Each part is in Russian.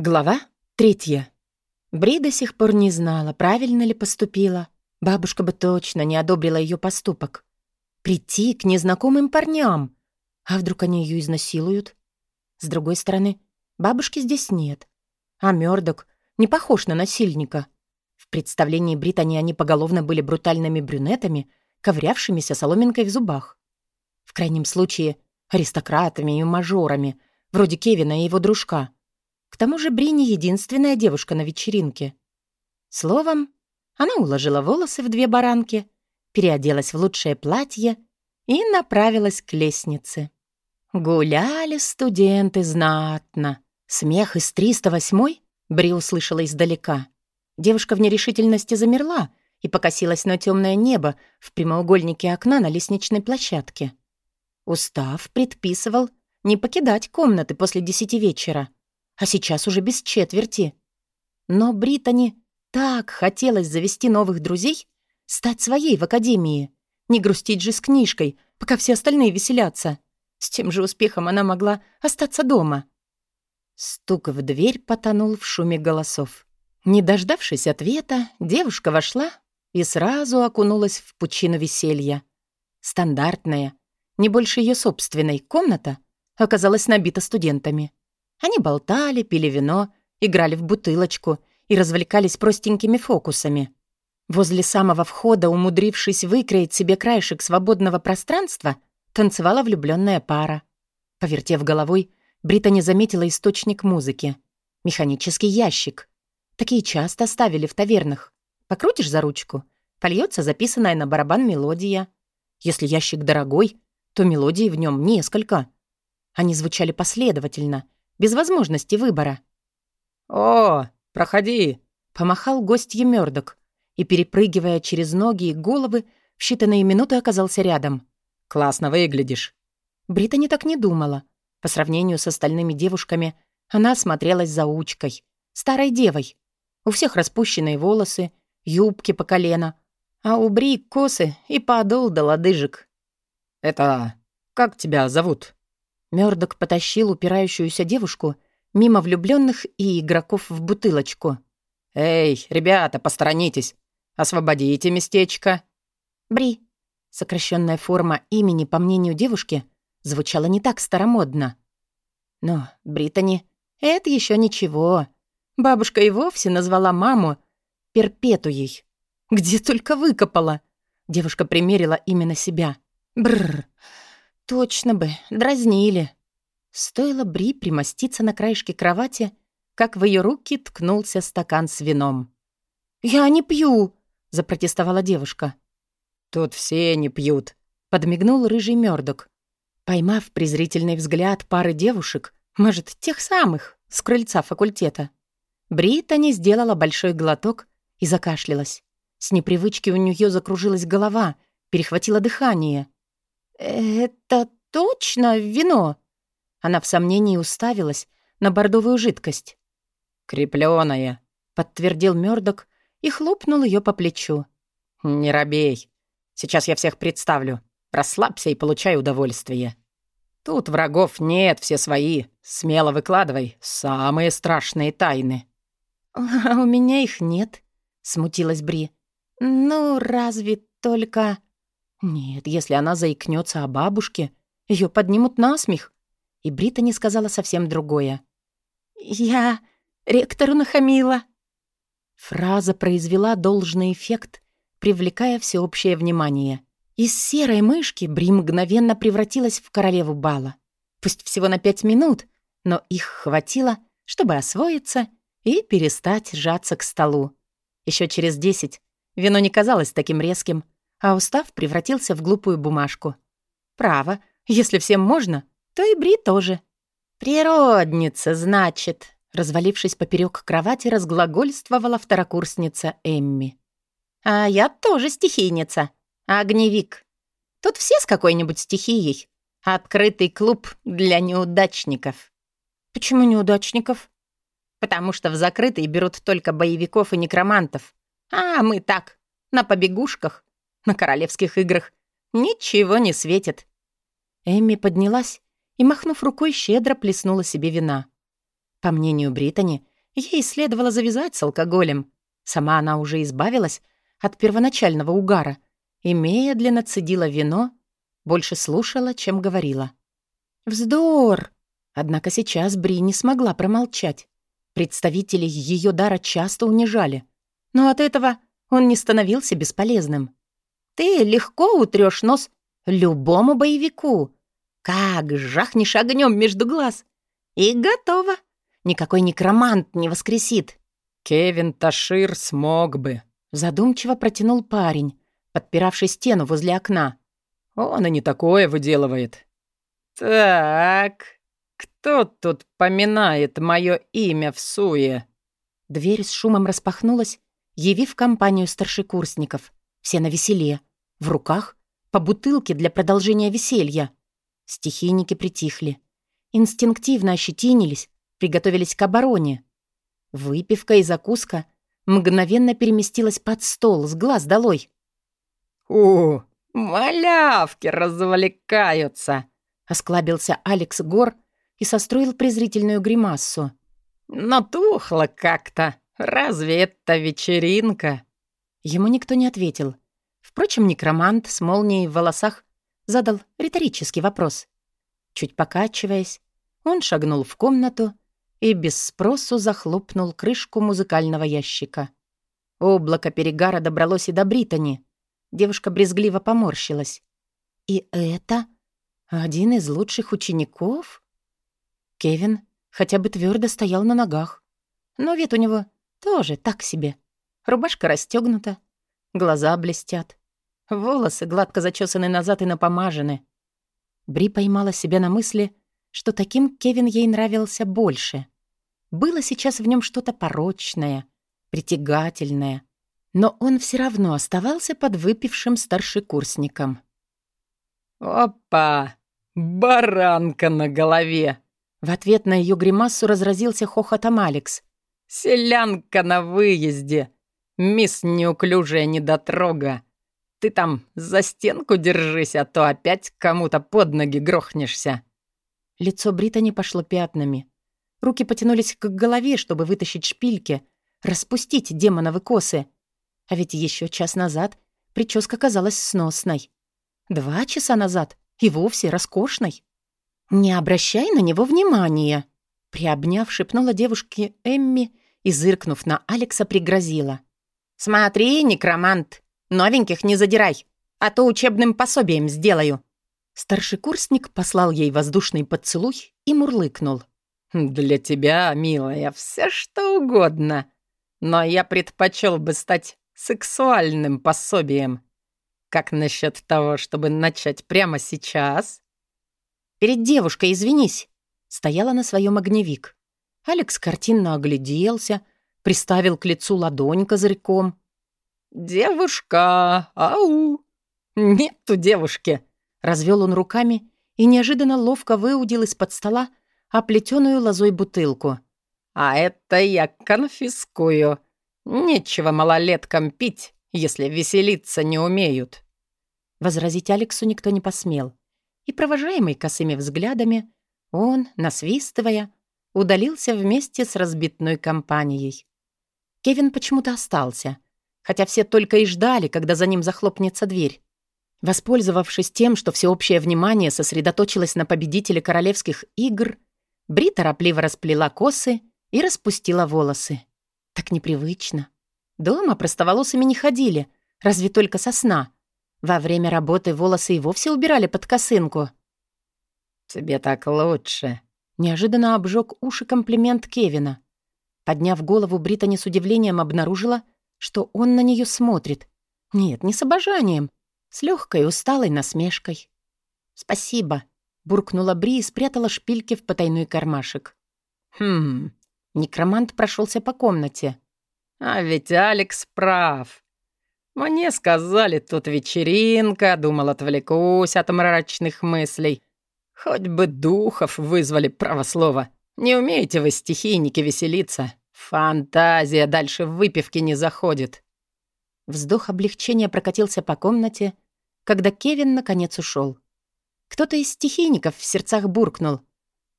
Глава третья. Бри до сих пор не знала, правильно ли поступила. Бабушка бы точно не одобрила ее поступок. Прийти к незнакомым парням. А вдруг они ее изнасилуют? С другой стороны, бабушки здесь нет. А Мёрдок не похож на насильника. В представлении Британии они поголовно были брутальными брюнетами, ковырявшимися соломинкой в зубах. В крайнем случае, аристократами и мажорами, вроде Кевина и его дружка — к тому же Бри не единственная девушка на вечеринке. Словом, она уложила волосы в две баранки, переоделась в лучшее платье и направилась к лестнице. Гуляли студенты знатно. Смех из 308-й Бри услышала издалека. Девушка в нерешительности замерла и покосилась на темное небо в прямоугольнике окна на лестничной площадке. Устав предписывал не покидать комнаты после десяти вечера — а сейчас уже без четверти. Но Британи так хотелось завести новых друзей, стать своей в академии, не грустить же с книжкой, пока все остальные веселятся. С тем же успехом она могла остаться дома. Стук в дверь потонул в шуме голосов. Не дождавшись ответа, девушка вошла и сразу окунулась в пучину веселья. Стандартная, не больше ее собственной, комната оказалась набита студентами. Они болтали, пили вино, играли в бутылочку и развлекались простенькими фокусами. Возле самого входа, умудрившись выкроить себе краешек свободного пространства, танцевала влюбленная пара. Повертев головой, Брита не заметила источник музыки. Механический ящик. Такие часто ставили в тавернах. Покрутишь за ручку, польется записанная на барабан мелодия. Если ящик дорогой, то мелодий в нем несколько. Они звучали последовательно — без возможности выбора. «О, проходи!» — помахал гостье Мёрдок и, перепрыгивая через ноги и головы, в считанные минуты оказался рядом. «Классно выглядишь». Брита так не думала. По сравнению с остальными девушками, она смотрелась заучкой, старой девой. У всех распущенные волосы, юбки по колено, а у Бри косы и подол до лодыжек. «Это... как тебя зовут?» Мёрдок потащил упирающуюся девушку мимо влюбленных и игроков в бутылочку. «Эй, ребята, посторонитесь! Освободите местечко!» «Бри!» Сокращенная форма имени, по мнению девушки, звучала не так старомодно. Но Британи — это еще ничего. Бабушка и вовсе назвала маму Перпетуей. Где только выкопала. Девушка примерила именно себя. Бррр. Точно бы, дразнили. Стоило Бри примоститься на краешке кровати, как в ее руки ткнулся стакан с вином. «Я не пью!» — запротестовала девушка. «Тут все не пьют», — подмигнул рыжий мёрдок. Поймав презрительный взгляд пары девушек, может, тех самых, с крыльца факультета, Британи сделала большой глоток и закашлялась. С непривычки у нее закружилась голова, перехватило дыхание — «Это точно вино?» Она в сомнении уставилась на бордовую жидкость. «Крепленое», — подтвердил Мёрдок и хлопнул ее по плечу. «Не робей. Сейчас я всех представлю. Расслабься и получай удовольствие. Тут врагов нет, все свои. Смело выкладывай самые страшные тайны». «А у меня их нет», — смутилась Бри. «Ну, разве только...» Нет, если она заикнется о бабушке, ее поднимут на смех. И Брита не сказала совсем другое. «Я ректору нахамила». Фраза произвела должный эффект, привлекая всеобщее внимание. Из серой мышки Бри мгновенно превратилась в королеву бала. Пусть всего на пять минут, но их хватило, чтобы освоиться и перестать сжаться к столу. Еще через десять вино не казалось таким резким, а устав превратился в глупую бумажку. Право, если всем можно, то и Бри тоже. «Природница, значит», — развалившись поперек кровати, разглагольствовала второкурсница Эмми. «А я тоже стихийница, огневик. Тут все с какой-нибудь стихией. Открытый клуб для неудачников». «Почему неудачников?» «Потому что в закрытый берут только боевиков и некромантов. А мы так, на побегушках. На королевских играх ничего не светит. Эмми поднялась и, махнув рукой, щедро плеснула себе вина. По мнению Британи, Ей следовало завязать с алкоголем. Сама она уже избавилась от первоначального угара и медленно цедила вино, больше слушала, чем говорила. «Вздор!» Однако сейчас Бри не смогла промолчать. Представители ее дара часто унижали. Но от этого он не становился бесполезным. «Ты легко утрешь нос любому боевику. Как жахнешь огнем между глаз. И готово. Никакой некромант не воскресит». «Кевин Ташир смог бы», — задумчиво протянул парень, подпиравший стену возле окна. «Он и не такое выделывает». «Так, кто тут поминает мое имя в суе?» Дверь с шумом распахнулась, явив компанию старшекурсников. Все на веселе. В руках по бутылке для продолжения веселья. Стихийники притихли. Инстинктивно ощетинились, приготовились к обороне. Выпивка и закуска мгновенно переместилась под стол, с глаз долой. «О, малявки развлекаются!» Осклабился Алекс Гор и состроил презрительную гримассу. «Натухло как-то. Разве это вечеринка?» Ему никто не ответил. Впрочем, некромант с молнией в волосах задал риторический вопрос. Чуть покачиваясь, он шагнул в комнату и без спросу захлопнул крышку музыкального ящика. Облако перегара добралось и до Британи. Девушка брезгливо поморщилась. «И это один из лучших учеников? Кевин хотя бы твердо стоял на ногах. Но вид у него тоже так себе. Рубашка расстегнута, глаза блестят, волосы гладко зачесаны назад и напомажены. Бри поймала себя на мысли, что таким Кевин ей нравился больше. Было сейчас в нем что-то порочное, притягательное, но он все равно оставался под выпившим старшекурсником. «Опа! Баранка на голове!» В ответ на ее гримасу разразился хохотом Алекс. «Селянка на выезде! Мисс неуклюжая недотрога! Ты там за стенку держись, а то опять кому-то под ноги грохнешься!» Лицо Британи пошло пятнами. Руки потянулись к голове, чтобы вытащить шпильки, распустить демоновы косы. А ведь еще час назад прическа казалась сносной. Два часа назад и вовсе роскошной. «Не обращай на него внимания!» Приобняв, шепнула девушке Эмми и, зыркнув на Алекса, пригрозила. «Смотри, некромант, новеньких не задирай, а то учебным пособием сделаю». Старший курсник послал ей воздушный поцелуй и мурлыкнул. «Для тебя, милая, все что угодно, но я предпочел бы стать сексуальным пособием. Как насчет того, чтобы начать прямо сейчас?» «Перед девушкой извинись!» Стояла на своем огневик. Алекс картинно огляделся, приставил к лицу ладонь козырьком. «Девушка! Ау!» «Нету девушки!» Развел он руками и неожиданно ловко выудил из-под стола оплетенную лозой бутылку. «А это я конфискую. Нечего малолеткам пить, если веселиться не умеют». Возразить Алексу никто не посмел. И, провожаемый косыми взглядами, он, насвистывая, удалился вместе с разбитной компанией. Кевин почему-то остался, хотя все только и ждали, когда за ним захлопнется дверь. Воспользовавшись тем, что всеобщее внимание сосредоточилось на победителе королевских игр, Бри торопливо расплела косы и распустила волосы. Так непривычно. Дома простоволосыми не ходили, разве только со сна. Во время работы волосы и вовсе убирали под косынку. «Тебе так лучше», — неожиданно обжег уши комплимент Кевина. Подняв голову, Британи с удивлением обнаружила, что он на нее смотрит. Нет, не с обожанием, с легкой усталой насмешкой. «Спасибо», — буркнула Бри и спрятала шпильки в потайной кармашек. «Хм...» — некромант прошелся по комнате. «А ведь Алекс прав. Мне сказали, тут вечеринка, думал, отвлекусь от мрачных мыслей. Хоть бы духов вызвали правослово. Не умеете вы, стихийники, веселиться. Фантазия дальше выпивки не заходит. Вздох облегчения прокатился по комнате, когда Кевин наконец ушел. Кто-то из стихийников в сердцах буркнул.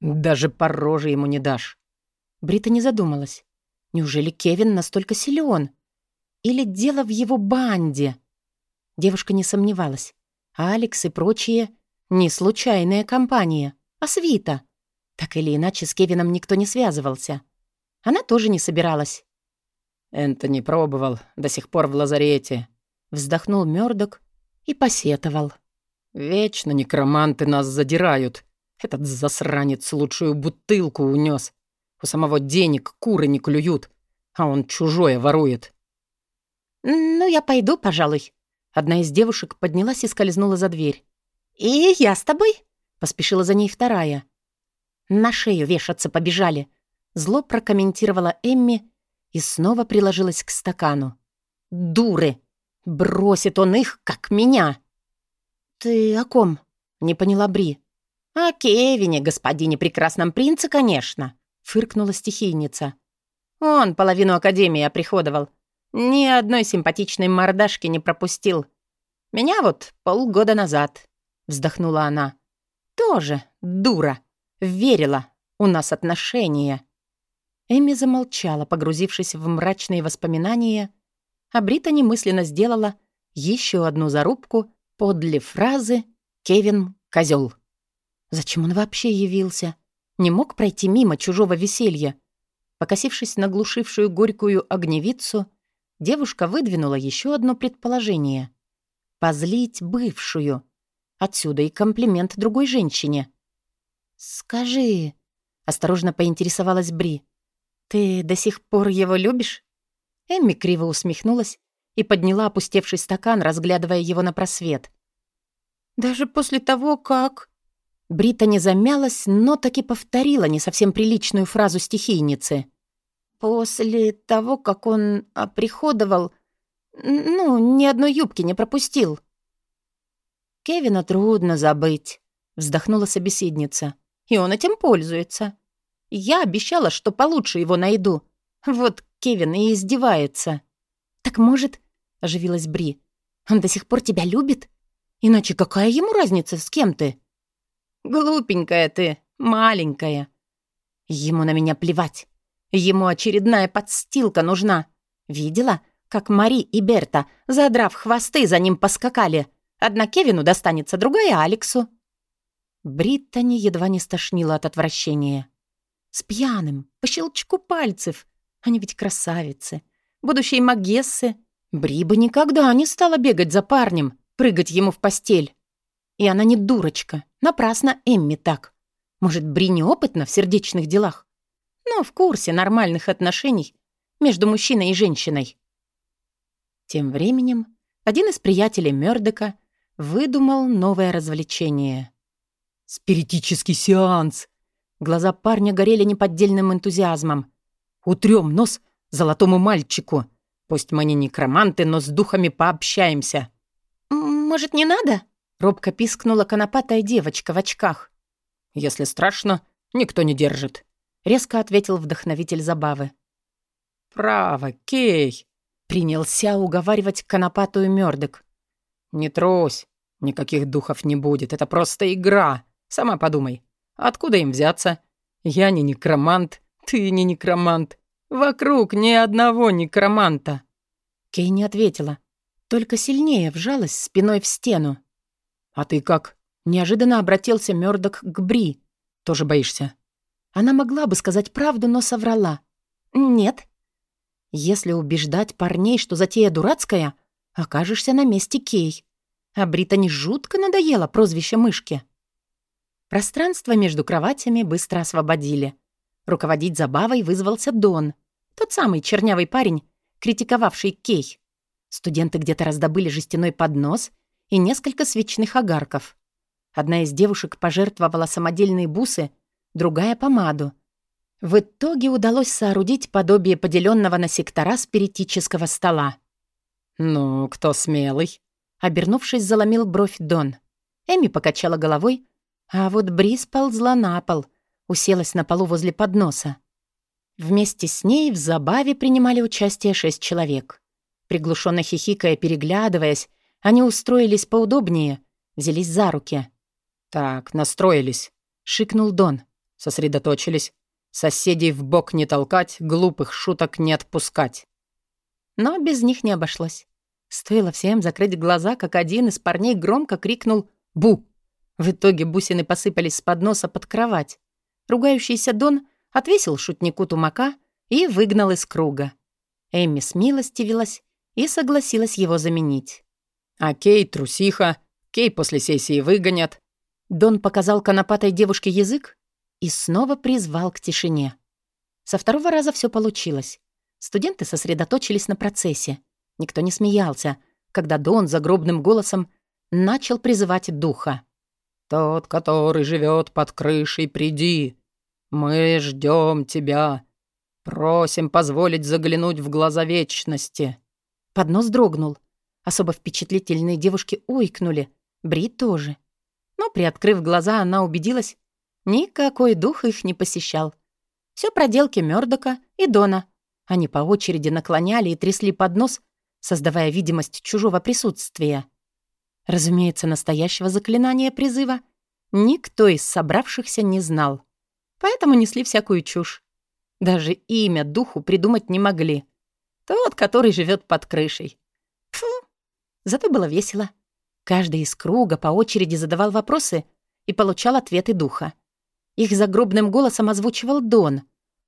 «Даже по роже ему не дашь». Брита не задумалась. Неужели Кевин настолько силен? Или дело в его банде? Девушка не сомневалась. Алекс и прочие — не случайная компания, а свита. Так или иначе, с Кевином никто не связывался. Она тоже не собиралась. «Энтони пробовал, до сих пор в лазарете», — вздохнул Мёрдок и посетовал. «Вечно некроманты нас задирают. Этот засранец лучшую бутылку унес. У самого денег куры не клюют, а он чужое ворует». «Ну, я пойду, пожалуй». Одна из девушек поднялась и скользнула за дверь. «И я с тобой?» — поспешила за ней вторая. «На шею вешаться побежали», — зло прокомментировала Эмми и снова приложилась к стакану. «Дуры! Бросит он их, как меня!» «Ты о ком?» — не поняла Бри. «О Кевине, господине прекрасном принце, конечно», — фыркнула стихийница. «Он половину Академии оприходовал. Ни одной симпатичной мордашки не пропустил. Меня вот полгода назад», — вздохнула она. «Тоже дура. Верила. У нас отношения». Эми замолчала, погрузившись в мрачные воспоминания, а Брита немысленно сделала еще одну зарубку подле фразы «Кевин — козел». Зачем он вообще явился? Не мог пройти мимо чужого веселья. Покосившись на глушившую горькую огневицу, девушка выдвинула еще одно предположение. Позлить бывшую. Отсюда и комплимент другой женщине. «Скажи», — осторожно поинтересовалась Бри, «ты до сих пор его любишь?» Эмми криво усмехнулась и подняла опустевший стакан, разглядывая его на просвет. «Даже после того, как...» Брита не замялась, но таки повторила не совсем приличную фразу стихийницы. «После того, как он оприходовал, ну, ни одной юбки не пропустил». «Кевина трудно забыть», — вздохнула собеседница. «И он этим пользуется. Я обещала, что получше его найду. Вот Кевин и издевается». «Так, может...» — оживилась Бри. «Он до сих пор тебя любит? Иначе какая ему разница, с кем ты?» «Глупенькая ты, маленькая». Ему на меня плевать. Ему очередная подстилка нужна. Видела, как Мари и Берта, задрав хвосты, за ним поскакали. Одна Кевину достанется, другая Алексу. Бриттани едва не стошнила от отвращения. С пьяным, по щелчку пальцев. Они ведь красавицы. Будущие магессы. Бри бы никогда не стала бегать за парнем, прыгать ему в постель. И она не дурочка. Напрасно Эмми так. Может, Бри неопытна в сердечных делах, но в курсе нормальных отношений между мужчиной и женщиной. Тем временем один из приятелей Мёрдока выдумал новое развлечение. «Спиритический сеанс!» Глаза парня горели неподдельным энтузиазмом. «Утрём нос золотому мальчику. Пусть мы не некроманты, но с духами пообщаемся». «Может, не надо?» Робко пискнула конопатая девочка в очках. «Если страшно, никто не держит», — резко ответил вдохновитель забавы. «Право, Кей!» — принялся уговаривать конопатую Мёрдок. «Не трусь, никаких духов не будет, это просто игра. Сама подумай, откуда им взяться? Я не некромант, ты не некромант. Вокруг ни одного некроманта». Кей не ответила, только сильнее вжалась спиной в стену. «А ты как?» Неожиданно обратился Мёрдок к Бри. «Тоже боишься?» Она могла бы сказать правду, но соврала. «Нет». Если убеждать парней, что затея дурацкая, окажешься на месте Кей. А Брита не жутко надоело прозвище мышки. Пространство между кроватями быстро освободили. Руководить забавой вызвался Дон, тот самый чернявый парень, критиковавший Кей. Студенты где-то раздобыли жестяной поднос — и несколько свечных огарков. Одна из девушек пожертвовала самодельные бусы, другая — помаду. В итоге удалось соорудить подобие поделенного на сектора спиритического стола. «Ну, кто смелый?» Обернувшись, заломил бровь Дон. Эми покачала головой, а вот Брис ползла на пол, уселась на полу возле подноса. Вместе с ней в забаве принимали участие шесть человек. Приглушенно хихикая, переглядываясь, они устроились поудобнее, взялись за руки. «Так, настроились», — шикнул Дон. «Сосредоточились. Соседей в бок не толкать, глупых шуток не отпускать. Но без них не обошлось. Стоило всем закрыть глаза, как один из парней громко крикнул «Бу!». В итоге бусины посыпались с подноса под кровать. Ругающийся Дон отвесил шутнику тумака и выгнал из круга. Эмми смилостивилась и согласилась его заменить. «А Кей трусиха, Кей после сессии выгонят». Дон показал конопатой девушке язык и снова призвал к тишине. Со второго раза все получилось. Студенты сосредоточились на процессе. Никто не смеялся, когда Дон загробным голосом начал призывать духа. «Тот, который живет под крышей, приди. Мы ждем тебя. Просим позволить заглянуть в глаза вечности». Поднос дрогнул. Особо впечатлительные девушки ойкнули. Бри тоже. Но, приоткрыв глаза, она убедилась, никакой дух их не посещал. Все проделки Мёрдока и Дона. Они по очереди наклоняли и трясли поднос, создавая видимость чужого присутствия. Разумеется, настоящего заклинания призыва никто из собравшихся не знал. Поэтому несли всякую чушь. Даже имя духу придумать не могли. Тот, который живет под крышей. Фу! Зато было весело. Каждый из круга по очереди задавал вопросы и получал ответы духа. Их загробным голосом озвучивал Дон,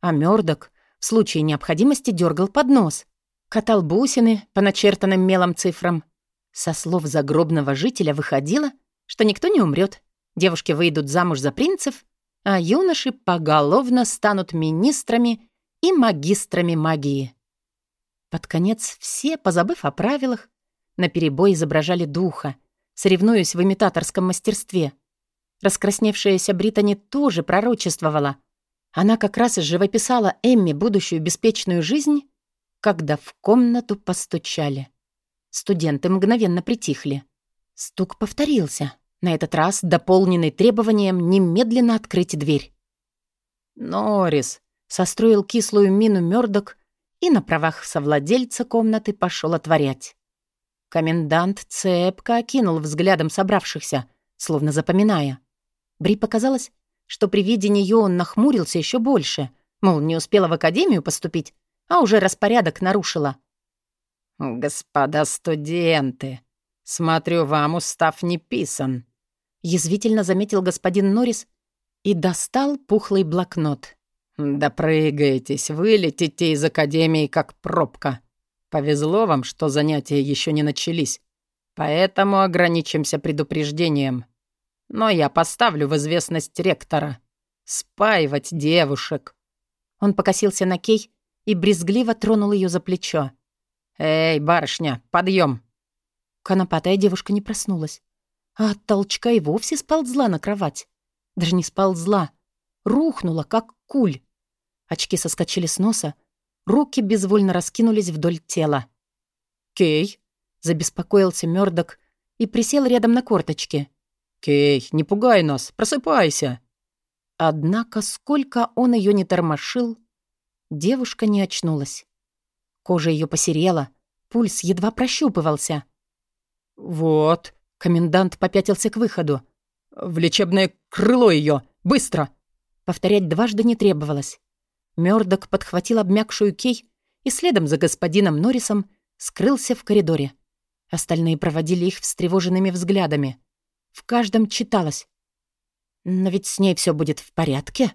а Мёрдок в случае необходимости дергал поднос, катал бусины по начертанным мелом цифрам. Со слов загробного жителя выходило, что никто не умрет, девушки выйдут замуж за принцев, а юноши поголовно станут министрами и магистрами магии. Под конец все, позабыв о правилах, наперебой изображали духа, соревнуясь в имитаторском мастерстве. Раскрасневшаяся Британи тоже пророчествовала. Она как раз и живописала Эмми будущую беспечную жизнь, когда в комнату постучали. Студенты мгновенно притихли. Стук повторился, на этот раз дополненный требованием немедленно открыть дверь. «Норрис», — состроил кислую мину Мёрдок и на правах совладельца комнаты пошел отворять. Комендант цепко окинул взглядом собравшихся, словно запоминая. Бри показалось, что при виде нее он нахмурился еще больше, мол, не успела в академию поступить, а уже распорядок нарушила. «Господа студенты, смотрю, вам устав не писан», — язвительно заметил господин Норрис и достал пухлый блокнот. «Допрыгаетесь, вылетите из академии как пробка. Повезло вам, что занятия еще не начались, поэтому ограничимся предупреждением. Но я поставлю в известность ректора. Спаивать девушек». Он покосился на Кей и брезгливо тронул ее за плечо. «Эй, барышня, подъем!» Конопатая девушка не проснулась, а от толчка и вовсе сползла на кровать. Даже не сползла, рухнула, как куль. Очки соскочили с носа, руки безвольно раскинулись вдоль тела. «Кей!» — забеспокоился Мёрдок и присел рядом на корточки. «Кей, не пугай нас, просыпайся!» Однако, сколько он ее не тормошил, девушка не очнулась. Кожа ее посерела, пульс едва прощупывался. «Вот», — комендант попятился к выходу. «В лечебное крыло ее, быстро!» Повторять дважды не требовалось. Мёрдок подхватил обмякшую Кей и следом за господином Норрисом скрылся в коридоре. Остальные проводили их встревоженными взглядами. В каждом читалось. «Но ведь с ней все будет в порядке?»